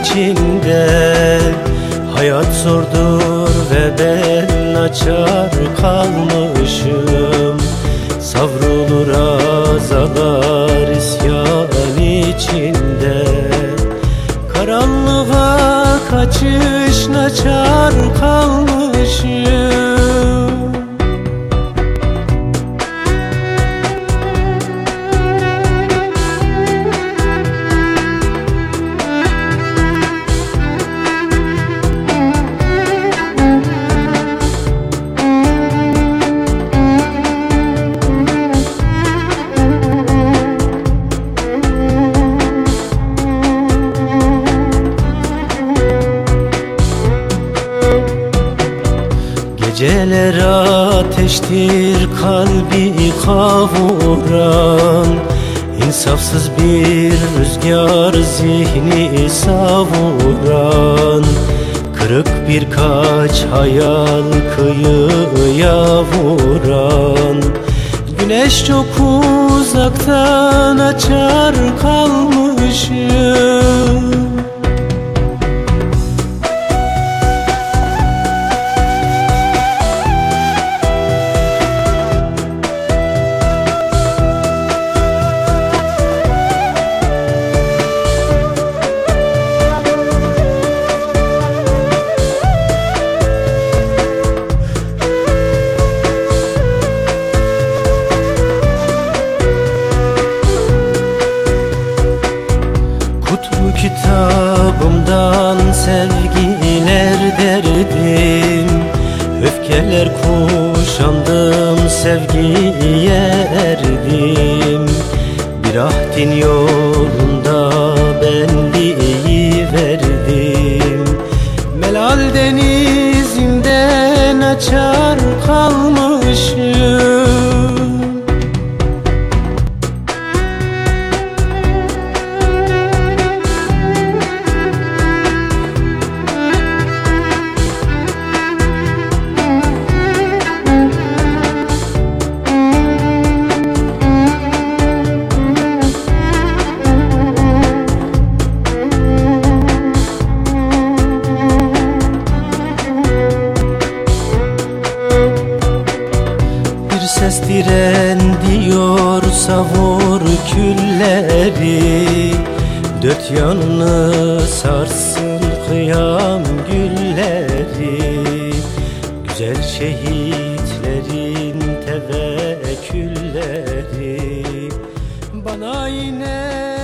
içinde. Hayat zordur ve ben açar kalmışım. Savrulur azalar isyan içinde. Karanlığa kaçış naçar kalmışım Geceler ateştir kalbi kavuran. İnsafsız bir rüzgar zihni savuran. Kırık birkaç hayal kıyıya vuran Güneş çok uzaktan açar kalmışım kitabımdan sevgiler derdim. Öfkeler kuşandım sevgiye erdim. Bir ahdin yolunda ses diren diyor savur külleri. Dört yanını sarsın kıyam gülleri. Güzel şehitlerin tevekkülleri. Bana kalmış